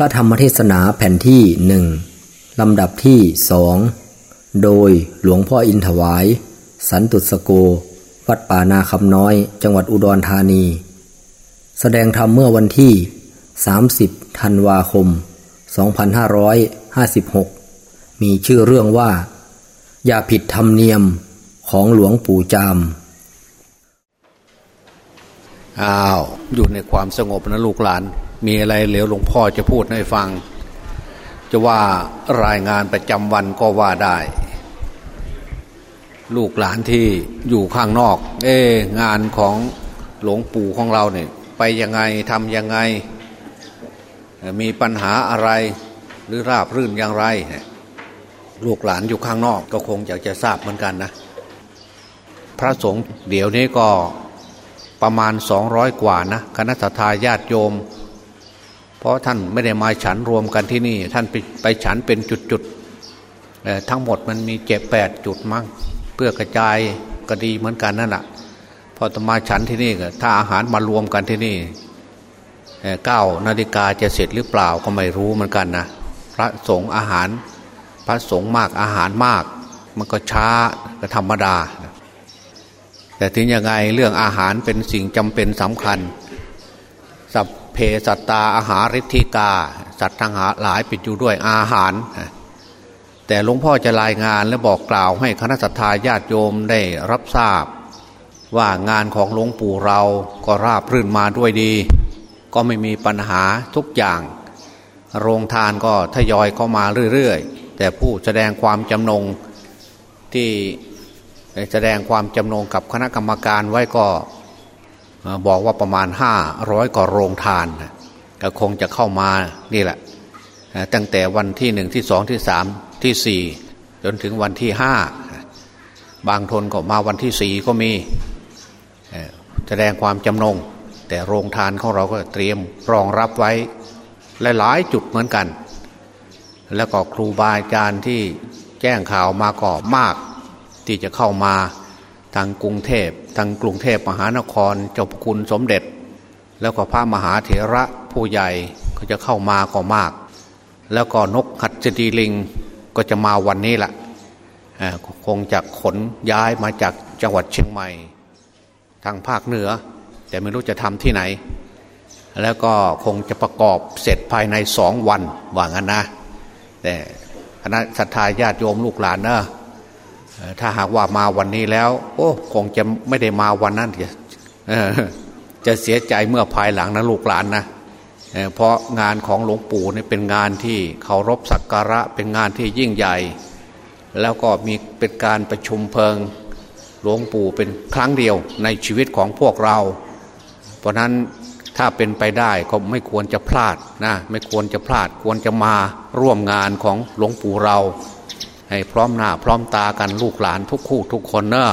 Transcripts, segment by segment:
ระธรรมเทศนาแผ่นที่หนึ่งลำดับที่สองโดยหลวงพ่ออินถวาย สันตุสโก วัดป่านาคำน้อย จังหวัดอุดรธานี แสดงธรรมเมื่อวันที่ 30 ธันวาคม 2556 มีชื่อเรื่องว่า อย่าผิดธรรมเนียมของหลวงปู่จาม อ้าว อยู่ในความสงบนะลูกหลาน มีอะไรเหลือหลวงพ่อจะพูดให้ฟัง จะว่ารายงานประจำวันก็ว่าได้ ลูกหลานที่อยู่ข้างนอก เอ๊งานของหลวงปู่ของเราเนี่ยไปยังไงทำยังไง มีปัญหาอะไรหรือราบรื่นอย่างไร ลูกหลานอยู่ข้างนอกก็คงอยากจะทราบเหมือนกันนะ พระสงฆ์เดี๋ยวนี้ก็ประมาณสองร้อยกว่านะคณะทาญาติโยม เพราะท่านไม่ได้มาฉันรวมกันที่นี่ ท่านไปไปฉันเป็นจุดๆทั้งหมดมันมีเจ็ดแปดจุดมั้งเพื่อกระจายก็ดีเหมือนกันนั่นแหละพอจะมาฉันที่นี่ก็ถ้าอาหารมารวมกันที่นี่เก้านาฬิกาจะเสร็จหรือเปล่าก็ไม่รู้เหมือนกันนะพระสงฆ์อาหาร พระสงฆ์มากอาหารมาก มันก็ช้าก็ธรรมดา แต่ถึงยังไงเรื่องอาหารเป็นสิ่งจำเป็นสำคัญ สัพเพสัตตาอาหารฤทธิกา สัตว์ทั้งหลายปิดอยู่ด้วยอาหาร แต่หลวงพ่อจะรายงานและบอกกล่าวให้คณะสัตยาญาติโยมได้รับทราบ ว่างานของหลวงปู่เราก็ราบรื่นมาด้วยดี ก็ไม่มีปัญหาทุกอย่าง โรงทานก็ทยอยเข้ามาเรื่อยๆ แต่ผู้แสดงความจำนงที่แสดงความจำนงกับคณะกรรมการไว้ก็ บอกว่าประมาณห้าร้อยกว่าโรงทานก็คงจะเข้ามานี่แหละ ตั้งแต่วันที่หนึ่งที่สองที่สามที่สี่จนถึงวันที่ห้าบางทนก็มาวันที่สี่ก็มีแสดงความจำนง แต่โรงทานของเราก็เตรียมรองรับไว้หลายๆจุดเหมือนกัน แล้วก็ครูบาอาจารย์ที่แจ้งข่าวมาก็มาก ที่จะเข้ามา ทางกรุงเทพทางกรุงเทพมหานครเจ้าคุณสมเด็จ แล้วก็พระมหาเถระผู้ใหญ่ก็จะเข้ามาก็มาก แล้วก็นกหัดจดีลิงก็จะมาวันนี้แหละคงจะขนย้ายมาจากจังหวัดเชียงใหม่ ทางภาคเหนือ แต่ไม่รู้จะทำที่ไหน แล้วก็คงจะประกอบเสร็จภายในสองวันว่างั้นนะแต่คณะศรัทธาญาติโยมลูกหลานเนอะ ถ้าหากว่ามาวันนี้แล้ว โอ้คงจะไม่ได้มาวันนั้นจะจะเสียใจเมื่อภายหลังนะลูกหลานนะเพราะงานของหลวงปู่นี่เป็นงานที่เคารพสักการะเป็นงานที่ยิ่งใหญ่ แล้วก็มีเป็นการประชุมเพลิงหลวงปู่เป็นครั้งเดียวในชีวิตของพวกเรา เพราะนั้นถ้าเป็นไปได้ก็ไม่ควรจะพลาดนะไม่ควรจะพลาดควรจะมาร่วมงานของหลวงปู่เรา ให้พร้อมหน้า พร้อมตากันลูกหลานทุกคู่ทุกคนเนอะ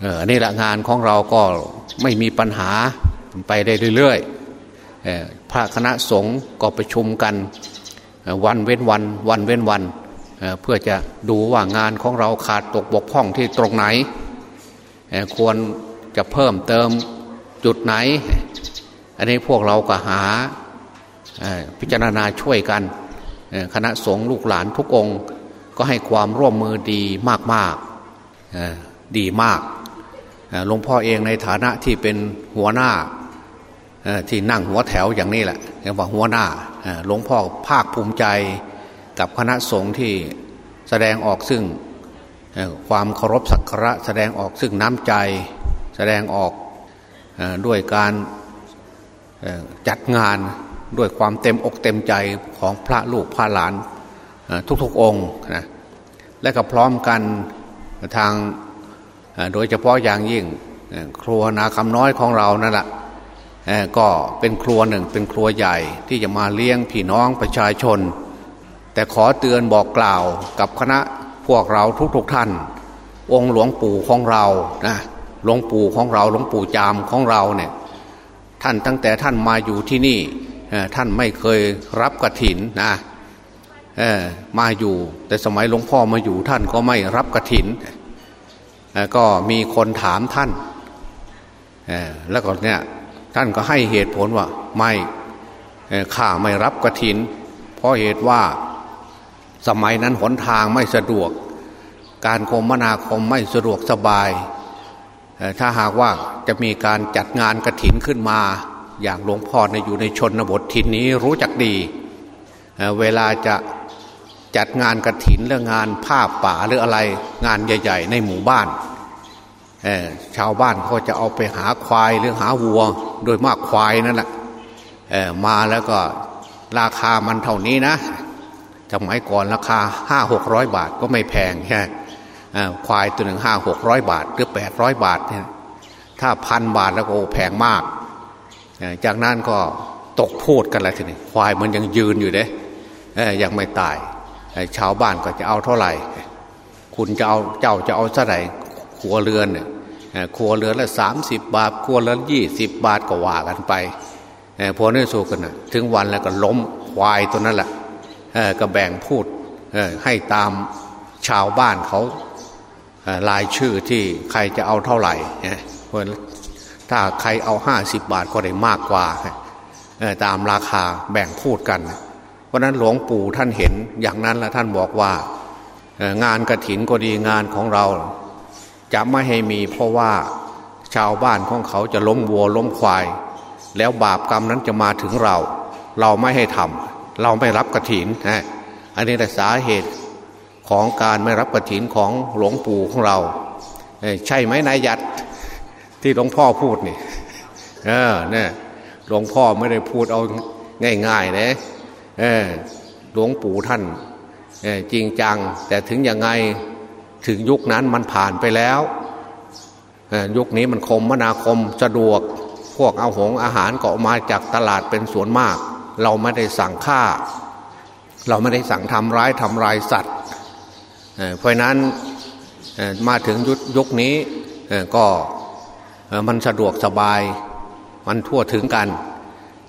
เออนี่แหละงานของเราก็ไม่มีปัญหาไปได้เรื่อยๆพระคณะสงฆ์ก็ประชุมกันวันเว้นวัน วันเว้นวันเพื่อจะดูว่างานของเราขาดตกบกพร่องที่ตรงไหน ควรจะเพิ่มเติมจุดไหน อันนี้พวกเราก็หาพิจารณาช่วยกัน คณะสงฆ์ลูกหลานทุกองค์ ก็ให้ความร่วมมือดีมากๆดีมากหลวงพ่อเองในฐานะที่เป็นหัวหน้าที่นั่งหัวแถวอย่างนี้แหละเรียกว่าหัวหน้าหลวงพ่อภาคภูมิใจกับคณะสงฆ์ที่แสดงออกซึ่งความเคารพสักการะแสดงออกซึ่งน้ำใจ แสดงออกด้วยการจัดงาน ด้วยความเต็มอกเต็มใจของพระลูกพระหลานทุกๆองค์นะและก็พร้อมกันทางโดยเฉพาะอย่างยิ่งครัวนาคำน้อยของเรานั่นแหละก็เป็นครัวหนึ่งเป็นครัวใหญ่ที่จะมาเลี้ยงพี่น้องประชาชน แต่ขอเตือนบอกกล่าวกับคณะพวกเราทุกๆทท่าน องค์หลวงปู่ของเรานะหลวงปู่ของเราหลวงปู่จามของเราเนี่ยท่านตั้งแต่ท่านมาอยู่ที่นี่ ท่านไม่เคยรับกระถินนะมาอยู่ แต่สมัยหลวงพ่อมาอยู่ท่านก็ไม่รับกระถิน ก็มีคนถามท่านแล้วก็เนี่ยท่านก็ให้เหตุผลว่าไม่ข้าไม่รับกระถิน เพราะเหตุว่าสมัยนั้นหนทางไม่สะดวก การคมนาคมไม่สะดวกสบาย ถ้าหากว่าจะมีการจัดงานกระถินขึ้นมา อย่างหลวงพ่อในอยู่ในชนบททินนี้รู้จักดีเเวลาจะจัดงานกระถินเรื่องงานผ้าป่าหรืออะไรงานใหญ่ ๆ ในหมู่บ้านชาวบ้านเขาจะเอาไปหาควายหรือหาวัว โดยมากควายนั่นแหละมาแล้วก็ราคามันเท่านี้นะสมัยก่อนราคาห้าหกร้อยบาทก็ไม่แพงใช่ควายตัวหนึ่งห้าหกร้อยบาท หรือแปดร้อยบาทเนี่ยถ้าพันบาทแล้วก็แพงมาก จากนั้นก็ตกพูดกันอะไรทีนี้ควายมันยังยืนอยู่เด้ยังไม่ตายชาวบ้านก็จะเอาเท่าไหร่ คุณจะเอาเจ้าจะเอาเท่าไหร่ครัวเรือนเนี่ยครัวเรือนละสามสิบบาทครัวเรือนยี่สิบบาทก็ว่ากันไปพอเนื้อสูกันนะถึงวันแล้วก็ล้มควายตัวนั้นแหละก็แบ่งพูดให้ตามชาวบ้านเขาลายชื่อที่ใครจะเอาเท่าไหร่ ถ้าใครเอาห้าสิบบาทก็ได้มากกว่าตามราคาแบ่งพูดกัน เพราะนั้นหลวงปู่ท่านเห็นอย่างนั้นแล้วท่านบอกว่างานกระถินก็ดีงานของเรา จะไม่ให้มีเพราะว่าชาวบ้านของเขาจะล้มวัวล้มควาย แล้วบาปกรรมนั้นจะมาถึงเรา เราไม่ให้ทำเราไม่รับกระถินนะอันนี้แหละสาเหตุของการไม่รับกระถินของหลวงปู่ของเรา ใช่ไหมนายยัด ที่หลวงพ่อพูดนี่เออเนี่ยหลวงพ่อไม่ได้พูดเอาง่ายๆนะเออหลวงปู่ท่านจริงจัง แต่ถึงยังไงถึงยุคนั้นมันผ่านไปแล้วยุคนี้มันคมมนาคมสะดวกพวกเอาหงอาหารก็มาจากตลาดเป็นส่วนมาก เราไม่ได้สั่งฆ่า เราไม่ได้สั่งทำร้ายทำลายสัตว์เพราะนั้นมาถึงยุคยุคนี้ก็ มันสะดวกสบาย มันทั่วถึงกัน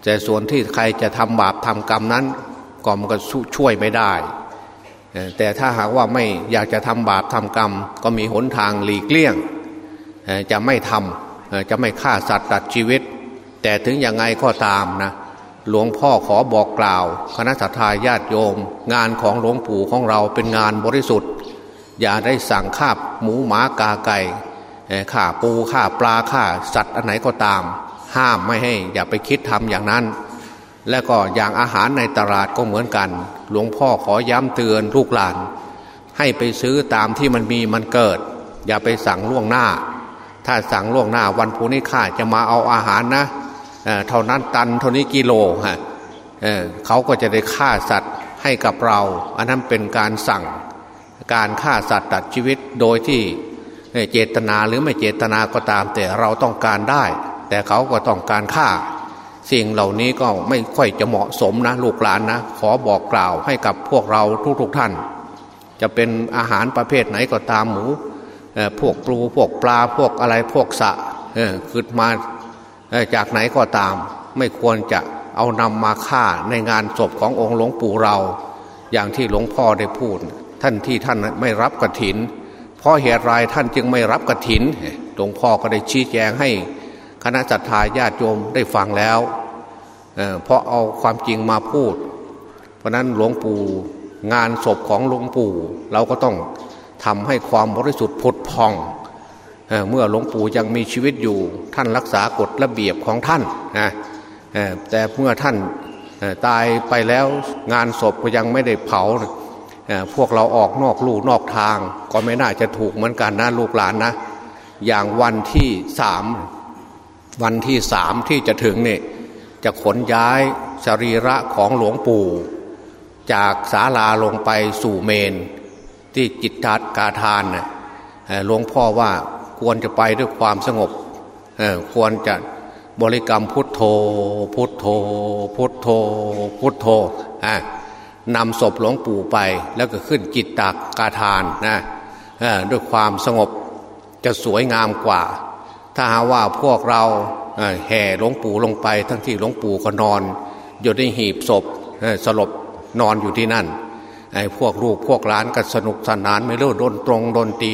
แต่ส่วนที่ใครจะทำบาปทำกรรมนั้นก็มันก็ช่วยไม่ได้ แต่ถ้าหากว่าไม่อยากจะทำบาปทำกรรม ก็มีหนทางหลีกเลี่ยง จะไม่ทำจะไม่ฆ่าสัตว์ตัดชีวิต แต่ถึงยังไงก็ตามนะหลวงพ่อขอบอกกล่าว คณะสัตยาญาติโยม งานของหลวงปู่ของเราเป็นงานบริสุทธิ์ อย่าได้สั่งฆ่าหมูหมากาไก่ ฆ่าปูฆ่าปลาฆ่าสัตว์อันไหนก็ตาม ห้ามไม่ให้อย่าไปคิดทำอย่างนั้น และก็อย่างอาหารในตลาดก็เหมือนกัน หลวงพ่อขอย้ำเตือนลูกหลาน ให้ไปซื้อตามที่มันมีมันเกิด อย่าไปสั่งล่วงหน้า ถ้าสั่งล่วงหน้าวันพุนี้ข้าจะมาเอาอาหารนะเเท่านั้นตันเท่านี้กิโลฮะเเขาก็จะได้ฆ่าสัตว์ให้กับเรา อันนั้นเป็นการสั่งการฆ่าสัตว์ตัดชีวิตโดยที่ เจตนาหรือไม่เจตนาก็ตาม แต่เราต้องการได้ แต่เขาก็ต้องการฆ่า สิ่งเหล่านี้ก็ไม่ค่อยจะเหมาะสมนะลูกหลานนะ ขอบอกกล่าวให้กับพวกเราทุกๆทท่าน จะเป็นอาหารประเภทไหนก็ตามหมูพวกปลูพวกปลาพวกอะไรพวกสะขึ้นมาจากไหนก็ตาม ไม่ควรจะเอานำมาฆ่าในงานศพขององค์หลวงปู่เรา อย่างที่หลวงพ่อได้พูด ท่านที่ท่านไม่รับกระถิน ราะเหตุไรท่านจึงไม่รับกระถินหลวงพ่อก็ได้ชี้แจงให้คณะจัตตาญาติโยมได้ฟังแล้วเเพราะเอาความจริงมาพูด เพราะนั้นหลวงปู่งานศพของหลวงปู่ เราก็ต้องทำให้ความบริสุทธิ์ผุดพองเเมื่อหลวงปู่ยังมีชีวิตอยู่ ท่านรักษากฎระเบียบของท่านนะแต่เมื่อท่านตายไปแล้วงานศพก็ยังไม่ได้เผา พวกเราออกนอกลู่นอกทาง ก็ไม่น่าจะถูกเหมือนกันนะลูกหลานนะ อย่างวันที่สามวันที่สามที่จะถึงเนี่ยจะขนย้ายสรีระของหลวงปู่ จากศาลาลงไปสู่เมน ที่จิตทัดกาทานหลวงพ่อว่าควรจะไปด้วยความสงบควรจะบริกรรมพุทโธ พุทโธ พุทโธ พุทโธอ่ นำศพหลวงปู่ไป แล้วก็ขึ้นจิตตากกาทานนะด้วยความสงบจะสวยงามกว่า ถ้าหาว่าพวกเราแห่หลวงปู่ลงไป ทั้งที่หลวงปู่ก็นอน อยู่ในหีบศพสลบนอนอยู่ที่นั่นไอ้พวกลูกพวกหลานก็สนุกสนานไม่รู้โดนตรงโดนตี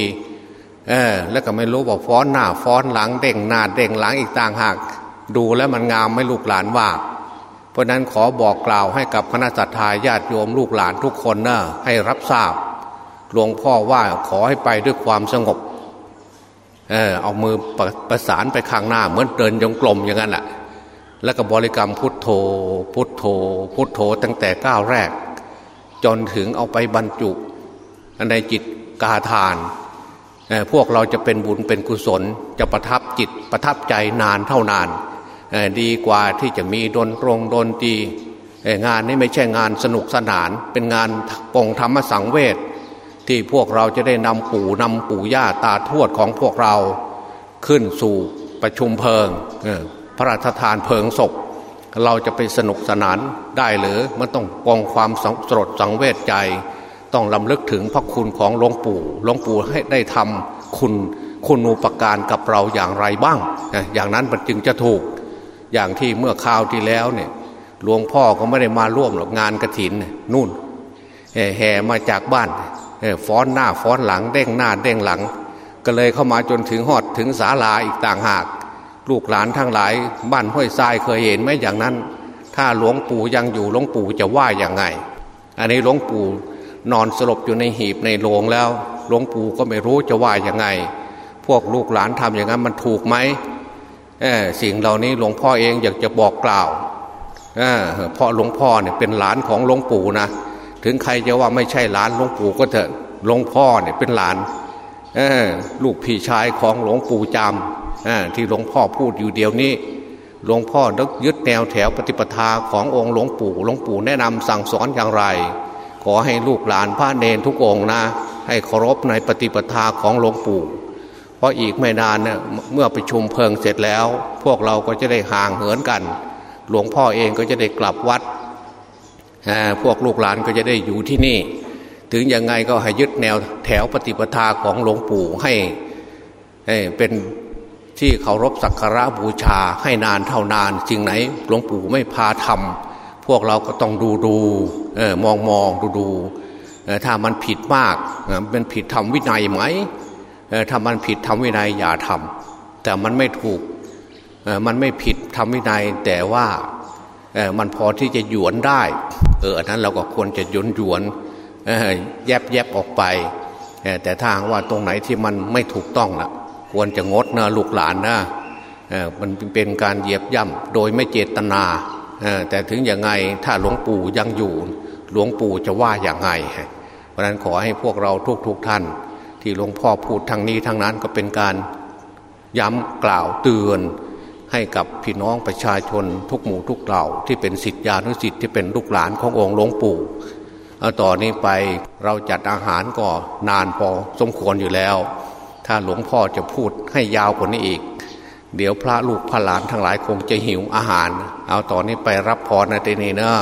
เออแล้วก็ไม่รู้ว่าฟ้อนหน้าฟ้อนหลังเด้งหน้าเด้งหลังอีกต่างหาก ดูแล้วมันงามไม่ลูกหลานว่า เพราะนั้นขอบอกกล่าวให้กับคณะสัตยาญาติโยมลูกหลานทุกคนนะให้รับทราบหลวงพ่อว่าขอให้ไปด้วยความสงบ เออเอามือประประสานไปข้างหน้า เหมือนเดินยงกลมอย่างนั้นแหละแล้วก็บริกรรมพุทโธ พุทโธ พุทโธตั้งแต่ก้าวแรก จนถึงเอาไปบรรจุในจิตกาทานพวกเราจะเป็นบุญเป็นกุศลจะประทับจิตประทับใจนานเท่านาน ดีกว่าที่จะมีดนรงดนตรีงานนี้ไม่ใช่งานสนุกสนาน เป็นงานปองธรรมสังเวชที่พวกเราจะได้นำปู่นำปู่ย่าตาทวดของพวกเรา ขึ้นสู่ประชุมเพลิงพระราชทานเพลิงศพ เราจะไปสนุกสนานได้หรือมันต้องกองความสลดสังเวชใจ ต้องลำลึกถึงพระคุณของหลวงปู่หลวงปู่ให้ได้ทำคุณคุณูปการกับเราอย่างไรบ้าง อย่างนั้นมันจึงจะถูก อย่างที่เมื่อคราวที่แล้วเนี่ยหลวงพ่อก็ไม่ได้มาร่วมหรอกงานกระถินนู่นแห่มาจากบ้านฟ้อนหน้าฟ้อนหลังเด้งหน้าเด้งหลัง ก็เลยเข้ามาจนถึงหอดถึงศาลาอีกต่างหาก ลูกหลานทั้งหลาย บ้านห้วยทรายเคยเห็นไหมอย่างนั้น ถ้าหลวงปู่ยังอยู่หลวงปู่จะว่าอย่างไง อันนี้หลวงปู่นอนสลบอยู่ในหีบในโรงแล้วหลวงปู่ก็ไม่รู้จะว่าอย่างไง พวกลูกหลานทำอย่างนั้นมันถูกไหม สิ่งเหล่านี้หลวงพ่อเองอยากจะบอกกล่าวเพราะหลวงพ่อเนี่ยเป็นหลานของหลวงปู่นะถึงใครจะว่าไม่ใช่หลานหลวงปู่ก็เถอะหลวงพ่อเนี่ยเป็นหลานลูกพี่ชายของหลวงปู่จามที่หลวงพ่อพูดอยู่เดียวนี้หลวงพ่อดึกยึดแนวแถวปฏิปทาขององค์หลวงปู่หลวงปู่แนะนำสั่งสอนอย่างไร ขอให้ลูกหลานพระเนนทุกองนะ ให้เคารพในปฏิปทาของหลวงปู่ เพราะอีกไม่นานเนี่ยเมื่อไปชุมเพลิงเสร็จแล้ว พวกเราก็จะได้ห่างเหินกัน หลวงพ่อเองก็จะได้กลับวัด พวกลูกหลานก็จะได้อยู่ที่นี่ ถึงยังไงก็ให้ยึดแนวแถวปฏิปทาของหลวงปู่ให้เป็นที่เคารพสักการะบูชาให้นานเท่านานจริงไหนหลวงปู่ไม่พาทำพวกเราก็ต้องดูดูมองมองดูดูถ้ามันผิดมากเป็นผิดธรรมวินัยไหม ถ้ามันผิดทำวินัยอย่าทำแต่มันไม่ถูกมันไม่ผิดทำวินัยแต่ว่ามันพอที่จะหยวนได้ เอออันนั้นเราก็ควรจะหยวนหยวนแยบแยบออกไป แต่ถ้าว่าตรงไหนที่มันไม่ถูกต้องละควรจะงดนะลูกหลานนะมันเป็นการเหยียบย่ำโดยไม่เจตนาแต่ถึงอยังไงถ้าหลวงปู่ยังอยู่ หลวงปู่จะว่าอย่างไง เพราะนั้นขอให้พวกเราทุกๆทท่าน ที่หลวงพ่อพูดทางนี้ทางนั้นก็เป็นการย้ำกล่าวเตือนให้กับพี่น้องประชาชนทุกหมู่ทุกเหล่าที่เป็นสิทธิานุสิทธิ์ที่เป็นลูกหลานขององค์หลวงปู่ต่อนนี้ไปเราจัดอาหารก็นานพอสมควรอยู่แล้ว ถ้าหลวงพ่อจะพูดให้ยาวกว่านี้อีก เดี๋ยวพระลูกพระหลานทั้งหลายคงจะหิวอาหาร เอาต่อนนี้ไปรับพรในตีนี้เนอะ